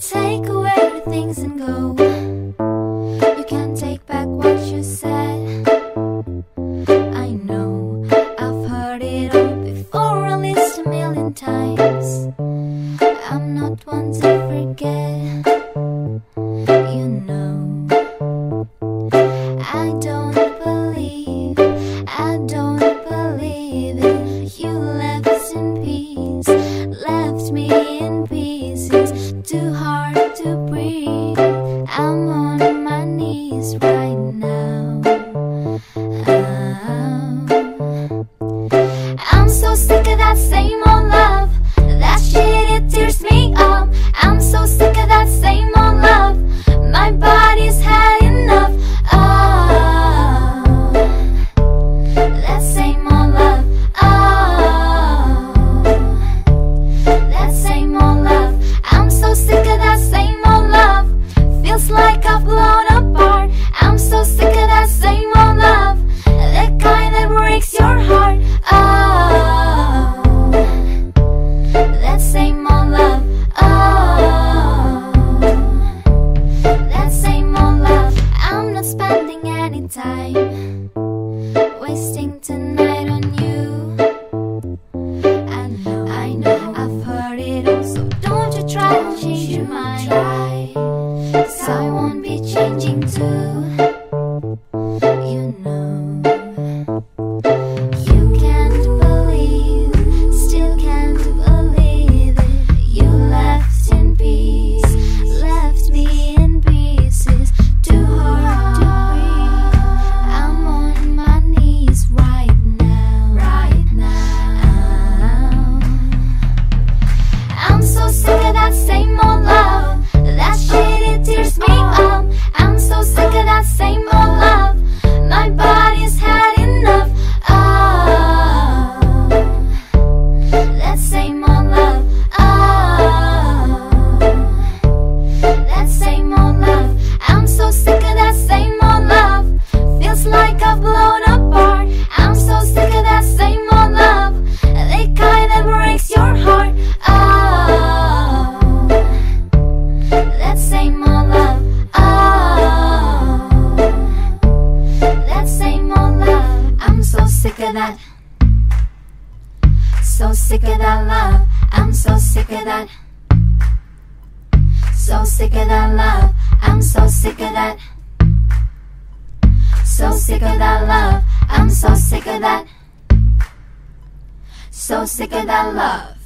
take away the things and go. You can take back what you said. I know I've heard it all before, at least a million times. I'm not one to forget. wasting tonight on you. And I know I've heard it all, so don't you try to change your mind. Cause I won't be changing too. You know. that same old love. I'm so sick of that. So sick of that love. I'm so sick of that. So sick of that love. I'm so sick of that. So sick of that love. I'm so sick of that. So sick of that love.